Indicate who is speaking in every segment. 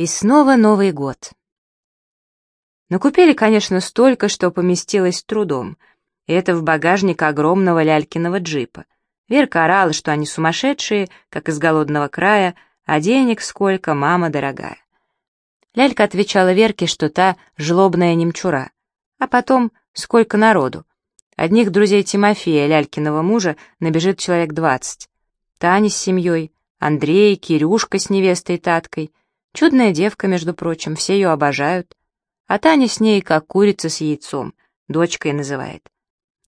Speaker 1: И снова Новый год. Накупили, конечно, столько, что поместилось трудом. И это в багажник огромного лялькиного джипа. Верка орала, что они сумасшедшие, как из голодного края, а денег сколько, мама дорогая. Лялька отвечала Верке, что та жлобная немчура. А потом, сколько народу. Одних друзей Тимофея, Лялькиного мужа, набежит человек двадцать. Таня с семьей, Андрей, Кирюшка с невестой Таткой. Чудная девка, между прочим, все ее обожают. А Таня с ней, как курица с яйцом, дочкой называет.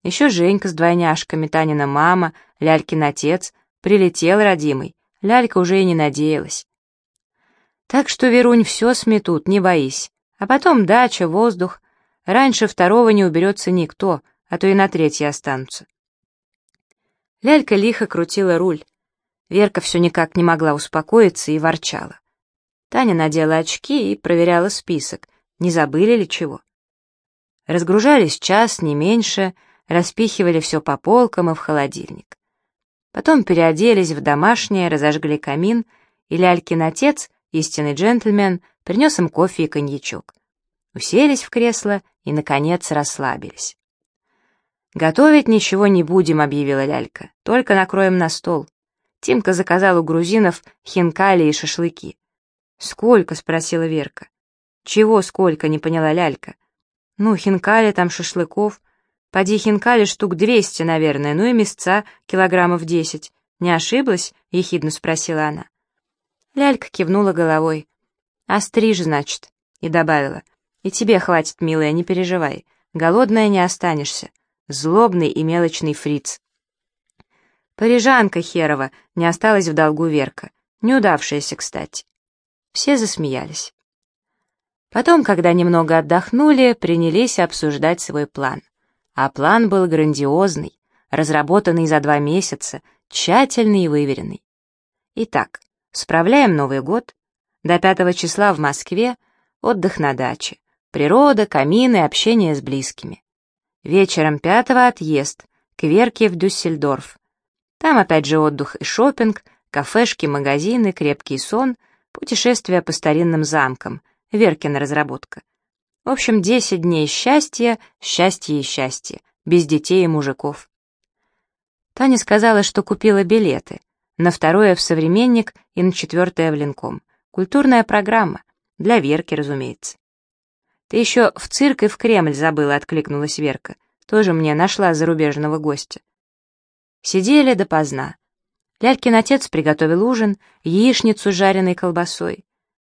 Speaker 1: Еще Женька с двойняшками, Танина мама, Лялькин отец, прилетел родимый. Лялька уже и не надеялась. Так что, Верунь, все сметут, не боись. А потом дача, воздух. Раньше второго не уберется никто, а то и на третье останутся. Лялька лихо крутила руль. Верка все никак не могла успокоиться и ворчала. Таня надела очки и проверяла список, не забыли ли чего. Разгружались час, не меньше, распихивали все по полкам и в холодильник. Потом переоделись в домашнее, разожгли камин, и Лялькин отец, истинный джентльмен, принес им кофе и коньячок. Уселись в кресло и, наконец, расслабились. «Готовить ничего не будем», — объявила Лялька, — «только накроем на стол». Тимка заказал у грузинов хинкали и шашлыки. «Сколько?» — спросила Верка. «Чего сколько?» — не поняла Лялька. «Ну, хинкали там, шашлыков. Поди хинкали штук двести, наверное, ну и мясца килограммов десять. Не ошиблась?» — ехидно спросила она. Лялька кивнула головой. «Остриж, значит», — и добавила. «И тебе хватит, милая, не переживай. Голодная не останешься злобный и мелочный фриц. Парижанка херова, не осталась в долгу Верка, неудавшаяся, кстати. Все засмеялись. Потом, когда немного отдохнули, принялись обсуждать свой план. А план был грандиозный, разработанный за два месяца, тщательный и выверенный. Итак, справляем Новый год. До пятого числа в Москве отдых на даче, природа, камины, общение с близкими. Вечером пятого отъезд, к Верке в Дюссельдорф. Там опять же отдых и шопинг, кафешки, магазины, крепкий сон, путешествия по старинным замкам, Веркина разработка. В общем, десять дней счастья, счастье и счастье, без детей и мужиков. Таня сказала, что купила билеты. На второе в «Современник» и на четвертое в «Ленком». Культурная программа. Для Верки, разумеется. «Ты еще в цирк и в Кремль забыла», — откликнулась Верка. «Тоже мне нашла зарубежного гостя». Сидели допоздна. Лялькин отец приготовил ужин, яичницу с жареной колбасой.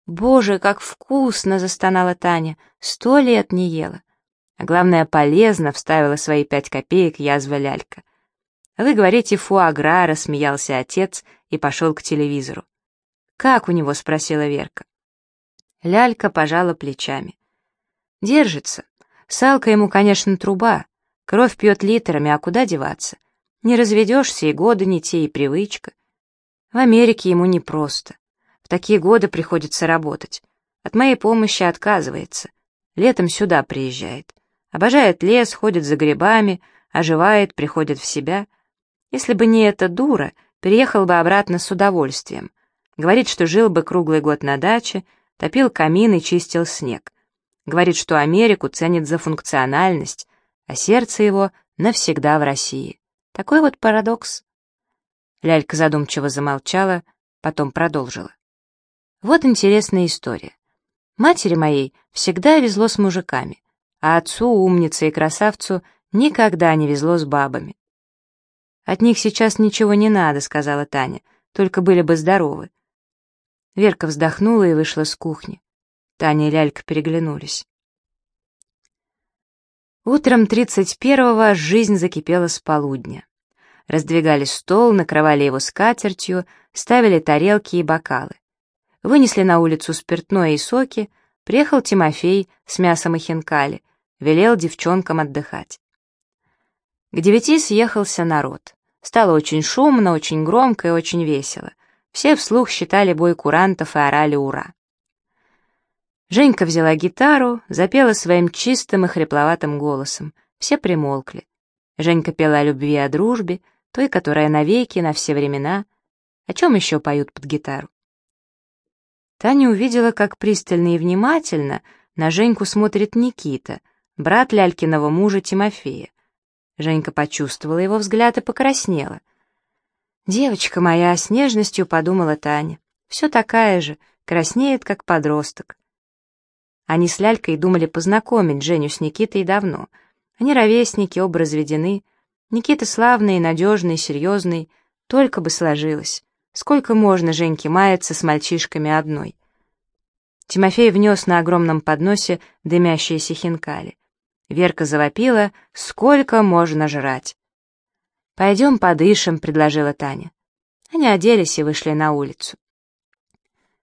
Speaker 1: «Боже, как вкусно!» — застонала Таня. «Сто лет не ела». А главное, полезно вставила свои пять копеек язва лялька. «Вы говорите, фуагра», — рассмеялся отец и пошел к телевизору. «Как у него?» — спросила Верка. Лялька пожала плечами. Держится. Салка ему, конечно, труба. Кровь пьет литрами, а куда деваться? Не разведешься, и годы не те, и привычка. В Америке ему непросто. В такие годы приходится работать. От моей помощи отказывается. Летом сюда приезжает. Обожает лес, ходит за грибами, оживает, приходит в себя. Если бы не эта дура, переехал бы обратно с удовольствием. Говорит, что жил бы круглый год на даче, топил камин и чистил снег. Говорит, что Америку ценит за функциональность, а сердце его навсегда в России. Такой вот парадокс. Лялька задумчиво замолчала, потом продолжила. Вот интересная история. Матери моей всегда везло с мужиками, а отцу, умнице и красавцу, никогда не везло с бабами. «От них сейчас ничего не надо», — сказала Таня, — «только были бы здоровы». Верка вздохнула и вышла с кухни. Таня и Лялька переглянулись. Утром тридцать первого жизнь закипела с полудня. Раздвигали стол, накрывали его скатертью, ставили тарелки и бокалы. Вынесли на улицу спиртное и соки, приехал Тимофей с мясом и хинкали, велел девчонкам отдыхать. К девяти съехался народ. Стало очень шумно, очень громко и очень весело. Все вслух считали бой курантов и орали «Ура!». Женька взяла гитару, запела своим чистым и хрипловатым голосом. Все примолкли. Женька пела о любви и о дружбе, той, которая навеки, на все времена. О чем еще поют под гитару? Таня увидела, как пристально и внимательно на Женьку смотрит Никита, брат Лялькиного мужа Тимофея. Женька почувствовала его взгляд и покраснела. «Девочка моя», — с нежностью подумала Таня, — «все такая же, краснеет, как подросток». Они с Лялькой думали познакомить Женю с Никитой давно. Они ровесники, оба разведены. Никита славный, надежный, серьезный. Только бы сложилось. Сколько можно Женьке маяться с мальчишками одной? Тимофей внес на огромном подносе дымящиеся хинкали. Верка завопила, сколько можно жрать. «Пойдем подышим», — предложила Таня. Они оделись и вышли на улицу.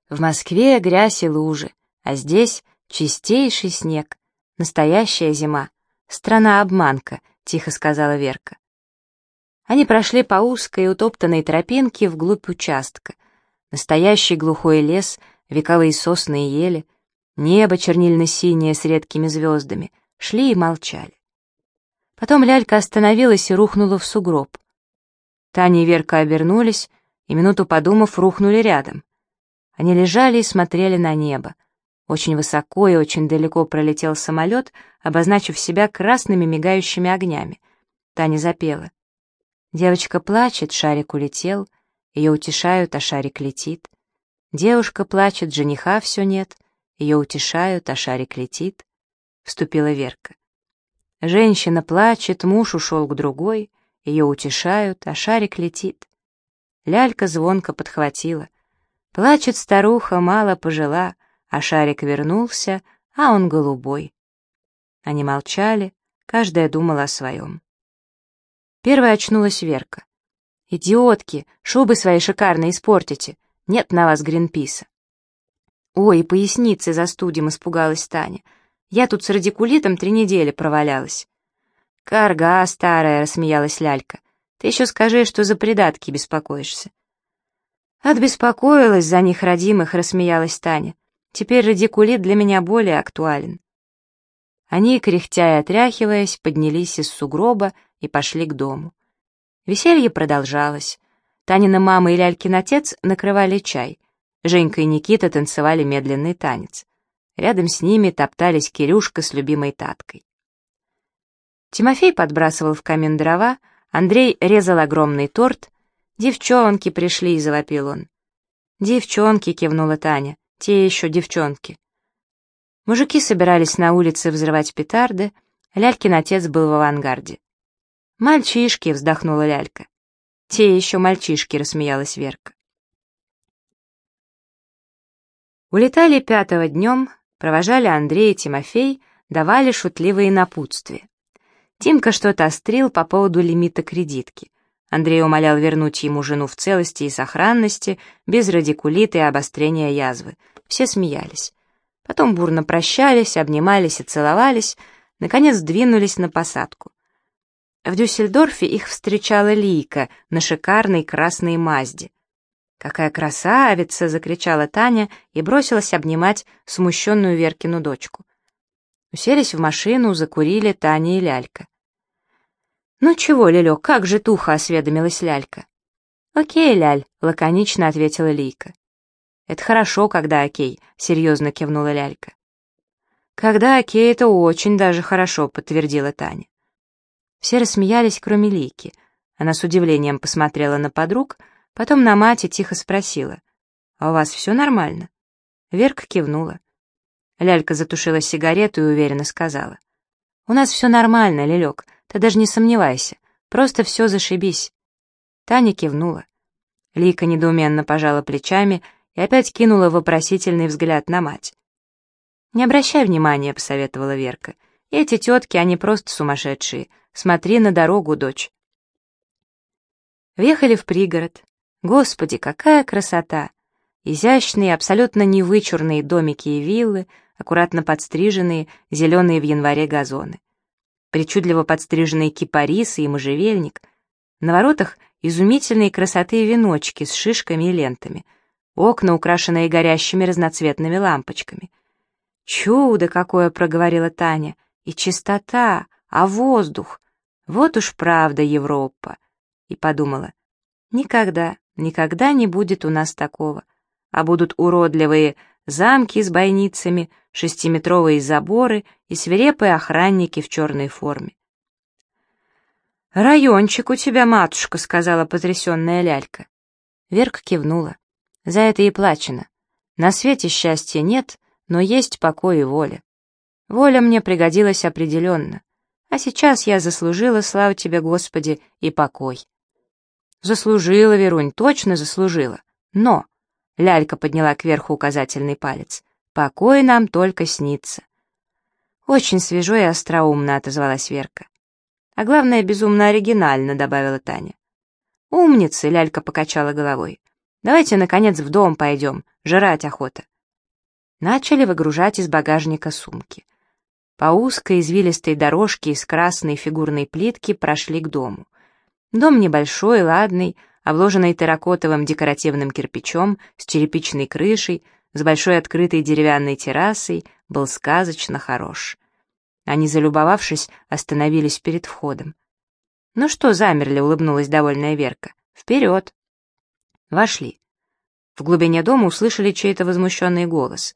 Speaker 1: В Москве грязь и лужи, а здесь чистейший снег. Настоящая зима. Страна-обманка, тихо сказала Верка. Они прошли по узкой утоптанной тропинке вглубь участка. Настоящий глухой лес, вековые сосны и ели, небо чернильно-синее с редкими звездами, шли и молчали. Потом лялька остановилась и рухнула в сугроб. Таня и Верка обернулись, и, минуту подумав, рухнули рядом. Они лежали и смотрели на небо. Очень высоко и очень далеко пролетел самолет, обозначив себя красными мигающими огнями. Таня запела. Девочка плачет, шарик улетел, ее утешают, а шарик летит. Девушка плачет, жениха все нет, ее утешают, а шарик летит. Вступила Верка. Женщина плачет, муж ушел к другой, ее утешают, а шарик летит. Лялька звонко подхватила. Плачет старуха, мало пожила, а шарик вернулся, а он голубой. Они молчали, каждая думала о своем. Первая очнулась Верка. «Идиотки, шубы свои шикарно испортите, нет на вас Гринписа». «Ой, поясницы застудим», — испугалась Таня. Я тут с радикулитом три недели провалялась. «Карга старая», — рассмеялась Лялька. «Ты еще скажи, что за придатки беспокоишься». «Отбеспокоилась за них родимых», — рассмеялась Таня. «Теперь радикулит для меня более актуален». Они, кряхтя и отряхиваясь, поднялись из сугроба и пошли к дому. Веселье продолжалось. Танина мама и Лялькин отец накрывали чай. Женька и Никита танцевали медленный танец. Рядом с ними топтались Кирюшка с любимой Таткой. Тимофей подбрасывал в камин дрова, Андрей резал огромный торт. «Девчонки пришли», — завопил он. «Девчонки», — кивнула Таня, — «те еще девчонки». Мужики собирались на улице взрывать петарды, Лялькин отец был в авангарде. «Мальчишки», — вздохнула Лялька. «Те еще мальчишки», — рассмеялась Верка. Улетали пятого днем, Провожали Андрей и Тимофей, давали шутливые напутствия. Тимка что-то острил по поводу лимита кредитки. Андрей умолял вернуть ему жену в целости и сохранности, без радикулита и обострения язвы. Все смеялись. Потом бурно прощались, обнимались и целовались, наконец двинулись на посадку. В Дюссельдорфе их встречала Лийка на шикарной красной Мазде. «Какая красавица!» — закричала Таня и бросилась обнимать смущенную Веркину дочку. Уселись в машину, закурили Таня и Лялька. «Ну чего, Лелек, как же туха?» — осведомилась Лялька. «Окей, Ляль», — лаконично ответила Лийка. «Это хорошо, когда окей», — серьезно кивнула Лялька. «Когда окей, это очень даже хорошо», — подтвердила Таня. Все рассмеялись, кроме Лийки. Она с удивлением посмотрела на подруг — Потом на мать и тихо спросила. «А у вас все нормально?» Верка кивнула. Лялька затушила сигарету и уверенно сказала. «У нас все нормально, Лелек, ты даже не сомневайся, просто все зашибись». Таня кивнула. Лика недоуменно пожала плечами и опять кинула вопросительный взгляд на мать. «Не обращай внимания», — посоветовала Верка. «Эти тетки, они просто сумасшедшие. Смотри на дорогу, дочь». Въехали в пригород. Господи, какая красота! Изящные, абсолютно невычурные домики и виллы, аккуратно подстриженные, зеленые в январе газоны. Причудливо подстриженные кипарисы и можжевельник. На воротах изумительные красоты веночки с шишками и лентами. Окна, украшенные горящими разноцветными лампочками. «Чудо какое!» — проговорила Таня. «И чистота, а воздух! Вот уж правда Европа!» И подумала. «Никогда, Никогда не будет у нас такого. А будут уродливые замки с бойницами, шестиметровые заборы и свирепые охранники в черной форме. «Райончик у тебя, матушка», — сказала потрясенная лялька. Верка кивнула. «За это и плачено. На свете счастья нет, но есть покой и воля. Воля мне пригодилась определенно. А сейчас я заслужила, славу тебе, Господи, и покой». «Заслужила, Верунь, точно заслужила. Но...» — лялька подняла кверху указательный палец. «Покой нам только снится». «Очень свежо и остроумно», — отозвалась Верка. А главное, безумно оригинально», — добавила Таня. «Умницы!» — лялька покачала головой. «Давайте, наконец, в дом пойдем, жрать охота». Начали выгружать из багажника сумки. По узкой извилистой дорожке из красной фигурной плитки прошли к дому. Дом небольшой, ладный, обложенный терракотовым декоративным кирпичом, с черепичной крышей, с большой открытой деревянной террасой, был сказочно хорош. Они, залюбовавшись, остановились перед входом. «Ну что, замерли?» — улыбнулась довольная Верка. «Вперед!» Вошли. В глубине дома услышали чей-то возмущенный голос.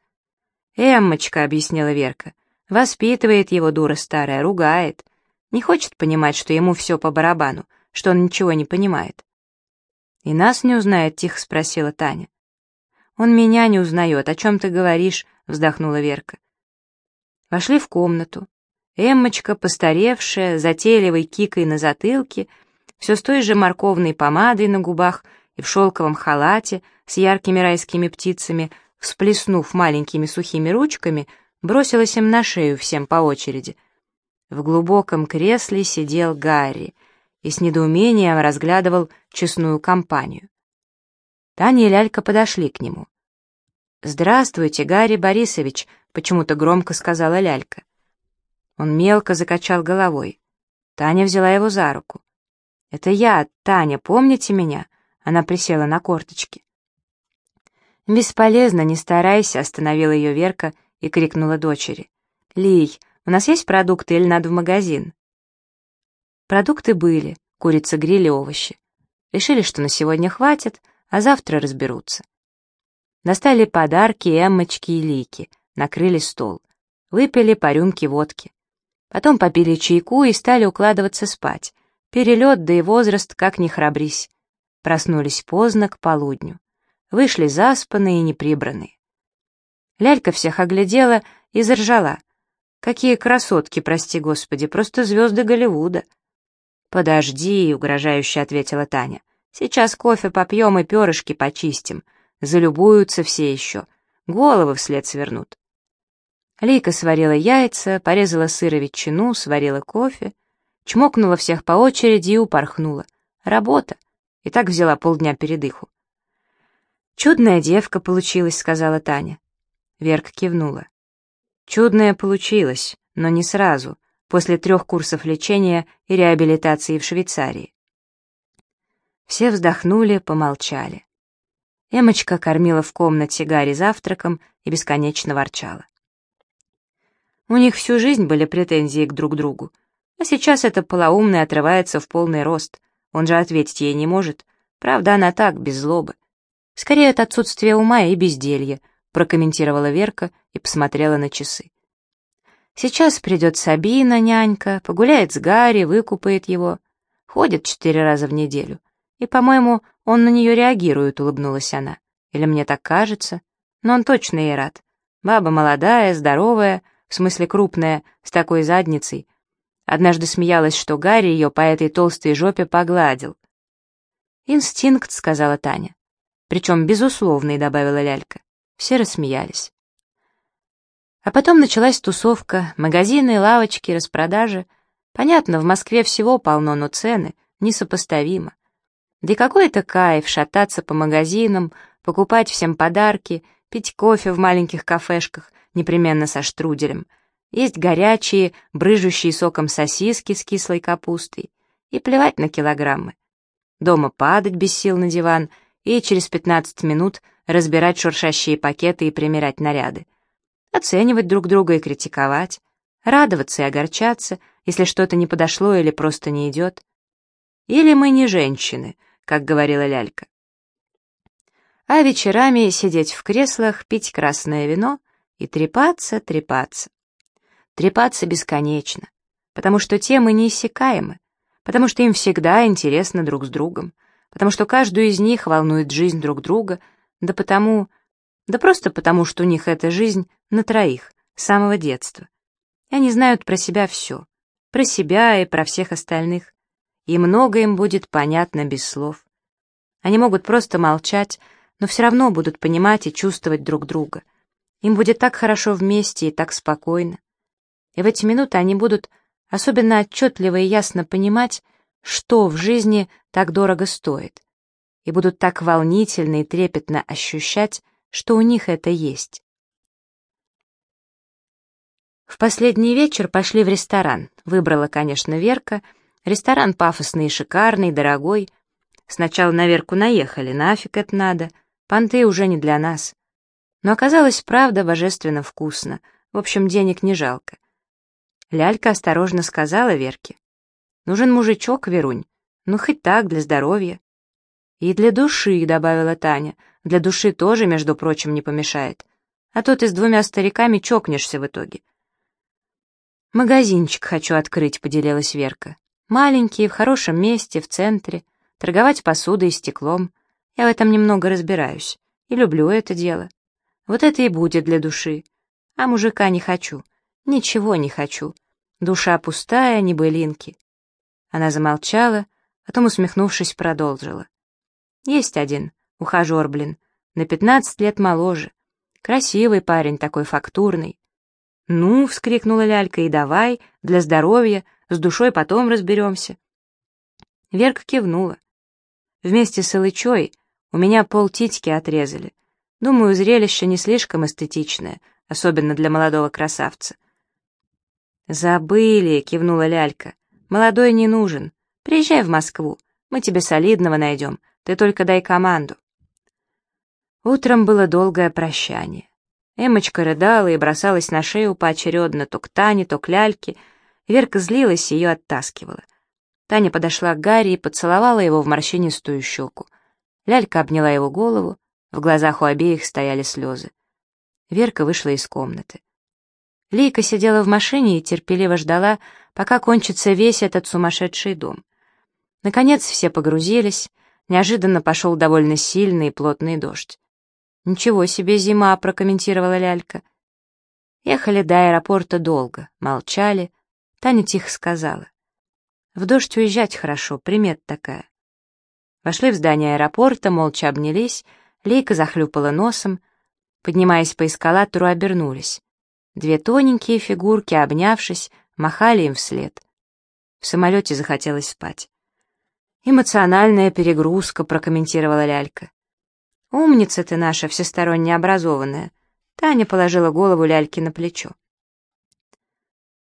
Speaker 1: «Эммочка», — объяснила Верка, — «воспитывает его дура старая, ругает. Не хочет понимать, что ему все по барабану, что он ничего не понимает». «И нас не узнает?» — тихо спросила Таня. «Он меня не узнает. О чем ты говоришь?» — вздохнула Верка. Вошли в комнату. Эммочка, постаревшая, затейливой кикой на затылке, все с той же морковной помадой на губах и в шелковом халате с яркими райскими птицами, всплеснув маленькими сухими ручками, бросилась им на шею всем по очереди. В глубоком кресле сидел Гарри и с недоумением разглядывал честную компанию. Таня и Лялька подошли к нему. «Здравствуйте, Гарри Борисович», — почему-то громко сказала Лялька. Он мелко закачал головой. Таня взяла его за руку. «Это я, Таня, помните меня?» Она присела на корточки. «Бесполезно, не старайся», — остановила ее Верка и крикнула дочери. «Лий, у нас есть продукты или надо в магазин?» Продукты были, курица, гриль и овощи. Решили, что на сегодня хватит, а завтра разберутся. Достали подарки Эммочки и Лики, накрыли стол. Выпили по рюмке водки. Потом попили чайку и стали укладываться спать. Перелет, да и возраст, как ни храбрись. Проснулись поздно, к полудню. Вышли заспанные и неприбранные. Лялька всех оглядела и заржала. Какие красотки, прости господи, просто звезды Голливуда. «Подожди», — угрожающе ответила Таня. «Сейчас кофе попьем и перышки почистим. Залюбуются все еще. Головы вслед свернут». Лейка сварила яйца, порезала сыр и ветчину, сварила кофе, чмокнула всех по очереди и упорхнула. Работа. И так взяла полдня передыху. «Чудная девка получилась», — сказала Таня. Верка кивнула. «Чудная получилась, но не сразу, после трех курсов лечения и реабилитации в Швейцарии». Все вздохнули, помолчали. Эмочка кормила в комнате Гарри завтраком и бесконечно ворчала. У них всю жизнь были претензии к друг другу. А сейчас эта полоумная отрывается в полный рост. Он же ответить ей не может. Правда, она так, без злобы. Скорее от отсутствия ума и безделья, прокомментировала Верка и посмотрела на часы. Сейчас придет Сабина, нянька, погуляет с Гарри, выкупает его. Ходит четыре раза в неделю. И, по-моему, он на нее реагирует, улыбнулась она. Или мне так кажется? Но он точно ей рад. Баба молодая, здоровая, в смысле крупная, с такой задницей. Однажды смеялась, что Гарри ее по этой толстой жопе погладил. «Инстинкт», — сказала Таня. «Причем безусловный», — добавила Лялька. Все рассмеялись. А потом началась тусовка, магазины, лавочки, распродажи. Понятно, в Москве всего полно, но цены несопоставимо. Да и какой это кайф шататься по магазинам, покупать всем подарки, пить кофе в маленьких кафешках, непременно со штруделем, есть горячие, брыжущие соком сосиски с кислой капустой, и плевать на килограммы. Дома падать без сил на диван и через 15 минут разбирать шуршащие пакеты и примерять наряды. Оценивать друг друга и критиковать, радоваться и огорчаться, если что-то не подошло или просто не идет. Или мы не женщины, как говорила Лялька. а вечерами сидеть в креслах, пить красное вино и трепаться, трепаться. Трепаться бесконечно, потому что темы неиссякаемы, потому что им всегда интересно друг с другом, потому что каждую из них волнует жизнь друг друга, да потому... Да просто потому, что у них эта жизнь на троих, с самого детства. И они знают про себя все, про себя и про всех остальных, и много им будет понятно без слов. Они могут просто молчать, но все равно будут понимать и чувствовать друг друга. Им будет так хорошо вместе и так спокойно. И в эти минуты они будут особенно отчетливо и ясно понимать, что в жизни так дорого стоит, и будут так волнительно и трепетно ощущать, что у них это есть. В последний вечер пошли в ресторан. Выбрала, конечно, Верка. Ресторан пафосный шикарный, дорогой. Сначала на Верку наехали, нафиг это надо. Понты уже не для нас. Но оказалось, правда, божественно вкусно. В общем, денег не жалко. Лялька осторожно сказала Верке. Нужен мужичок, Верунь. Ну, хоть так, для здоровья. И для души, добавила Таня. Для души тоже, между прочим, не помешает. А то ты с двумя стариками чокнешься в итоге. «Магазинчик хочу открыть», — поделилась Верка. «Маленький, в хорошем месте, в центре. Торговать посудой и стеклом. Я в этом немного разбираюсь. И люблю это дело. Вот это и будет для души. А мужика не хочу. Ничего не хочу. Душа пустая, не былинки. Она замолчала, потом, усмехнувшись, продолжила. Есть один, ухажер, блин, на пятнадцать лет моложе. Красивый парень, такой фактурный. «Ну!» — вскрикнула лялька, «и давай, для здоровья, с душой потом разберемся». Верка кивнула. Вместе с Илычой у меня пол титьки отрезали. Думаю, зрелище не слишком эстетичное, особенно для молодого красавца. «Забыли!» — кивнула лялька. Молодой не нужен. Приезжай в Москву. Мы тебе солидного найдем. Ты только дай команду. Утром было долгое прощание. Эмочка рыдала и бросалась на шею поочередно то к Тане, то к Ляльке. Верка злилась и ее оттаскивала. Таня подошла к Гарри и поцеловала его в морщинистую щеку. Лялька обняла его голову, в глазах у обеих стояли слезы. Верка вышла из комнаты. Лейка сидела в машине и терпеливо ждала, пока кончится весь этот сумасшедший дом. Наконец все погрузились, неожиданно пошел довольно сильный и плотный дождь. «Ничего себе зима», — прокомментировала Лялька. Ехали до аэропорта долго, молчали. Таня тихо сказала. «В дождь уезжать хорошо, примет такая». Вошли в здание аэропорта, молча обнялись, Лейка захлюпала носом. Поднимаясь по эскалатору, обернулись. Две тоненькие фигурки, обнявшись, махали им вслед. В самолете захотелось спать. «Эмоциональная перегрузка», — прокомментировала Лялька. «Умница ты наша, всесторонне образованная», — Таня положила голову Ляльке на плечо.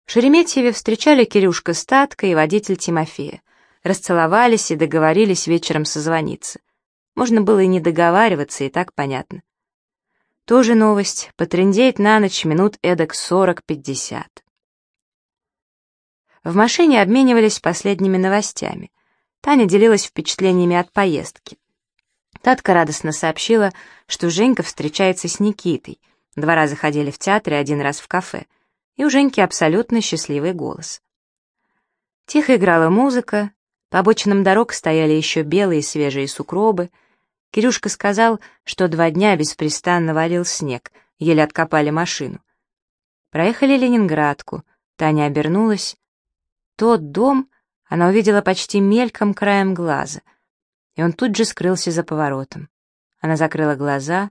Speaker 1: В Шереметьеве встречали Кирюшка Статка и водитель Тимофея. Расцеловались и договорились вечером созвониться. Можно было и не договариваться, и так понятно. Тоже новость, потрындеть на ночь минут эдак сорок-пятьдесят. В машине обменивались последними новостями. Таня делилась впечатлениями от поездки. Татка радостно сообщила, что Женька встречается с Никитой. Два раза ходили в театр и один раз в кафе. И у Женьки абсолютно счастливый голос. Тихо играла музыка, по обочинам дорог стояли еще белые свежие сукробы — Кирюшка сказал, что два дня беспрестанно валил снег, еле откопали машину. Проехали Ленинградку, Таня обернулась. Тот дом она увидела почти мельком краем глаза, и он тут же скрылся за поворотом. Она закрыла глаза,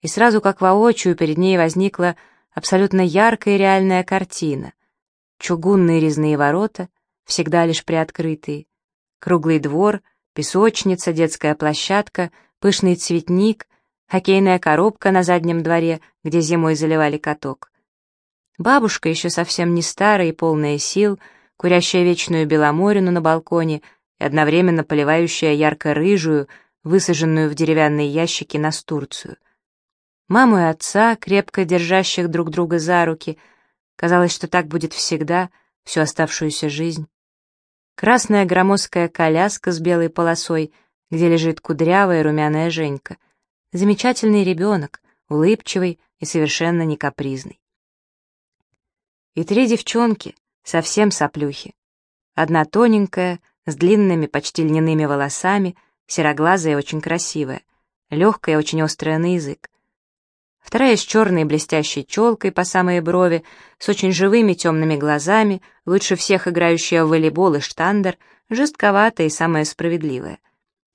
Speaker 1: и сразу как воочию перед ней возникла абсолютно яркая реальная картина. Чугунные резные ворота, всегда лишь приоткрытые, круглый двор, песочница, детская площадка — пышный цветник, хоккейная коробка на заднем дворе, где зимой заливали каток. Бабушка, еще совсем не старая и полная сил, курящая вечную беломорину на балконе и одновременно поливающая ярко-рыжую, высаженную в деревянные ящики настурцию. Маму и отца, крепко держащих друг друга за руки, казалось, что так будет всегда, всю оставшуюся жизнь. Красная громоздкая коляска с белой полосой — где лежит кудрявая румяная Женька. замечательный ребенок, улыбчивый и совершенно не капризный. И три девчонки, совсем соплюхи. Одна тоненькая, с длинными, почти льняными волосами, сероглазая и очень красивая, легкая и очень острая на язык. Вторая с черной блестящей челкой по самые брови, с очень живыми темными глазами, лучше всех играющая в волейбол и штандер, жестковатая и самая справедливая.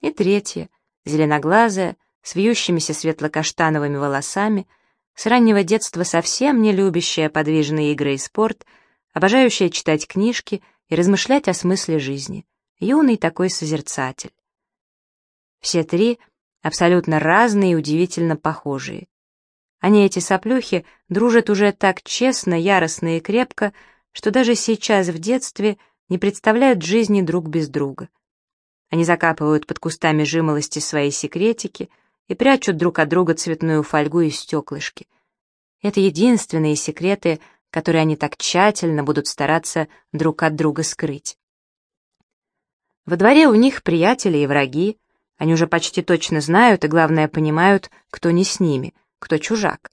Speaker 1: И третья, зеленоглазая, с вьющимися светло-каштановыми волосами, с раннего детства совсем не любящая подвижные игры и спорт, обожающая читать книжки и размышлять о смысле жизни, юный такой созерцатель. Все три абсолютно разные и удивительно похожие. Они, эти соплюхи, дружат уже так честно, яростно и крепко, что даже сейчас, в детстве, не представляют жизни друг без друга. Они закапывают под кустами жимолости свои секретики и прячут друг от друга цветную фольгу и стеклышки. Это единственные секреты, которые они так тщательно будут стараться друг от друга скрыть. Во дворе у них приятели и враги, они уже почти точно знают и, главное, понимают, кто не с ними, кто чужак.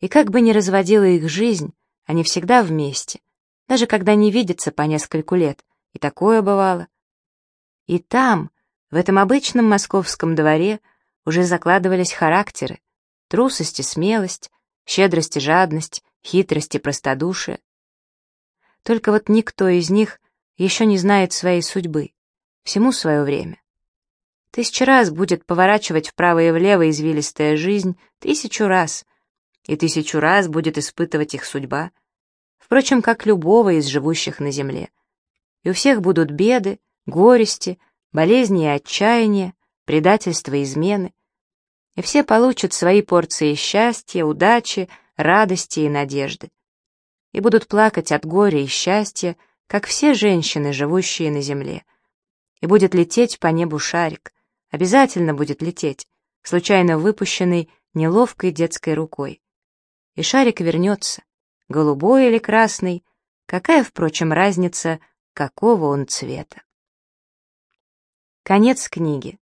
Speaker 1: И как бы ни разводила их жизнь, они всегда вместе, даже когда не видятся по нескольку лет, и такое бывало. И там, в этом обычном московском дворе, уже закладывались характеры, трусость и смелость, щедрость и жадность, хитрость и простодушие. Только вот никто из них еще не знает своей судьбы, всему свое время. Тысячу раз будет поворачивать вправо и влево извилистая жизнь, тысячу раз. И тысячу раз будет испытывать их судьба. Впрочем, как любого из живущих на земле. И у всех будут беды, горести, болезни и отчаяния, предательства и измены. И все получат свои порции счастья, удачи, радости и надежды. И будут плакать от горя и счастья, как все женщины, живущие на земле. И будет лететь по небу шарик, Обязательно будет лететь, случайно выпущенный неловкой детской рукой. И шарик вернется, голубой или красный, какая, впрочем, разница, какого он цвета. Конец книги.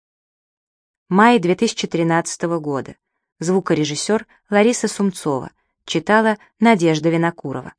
Speaker 1: Май 2013 года. Звукорежиссер Лариса Сумцова. Читала Надежда Винокурова.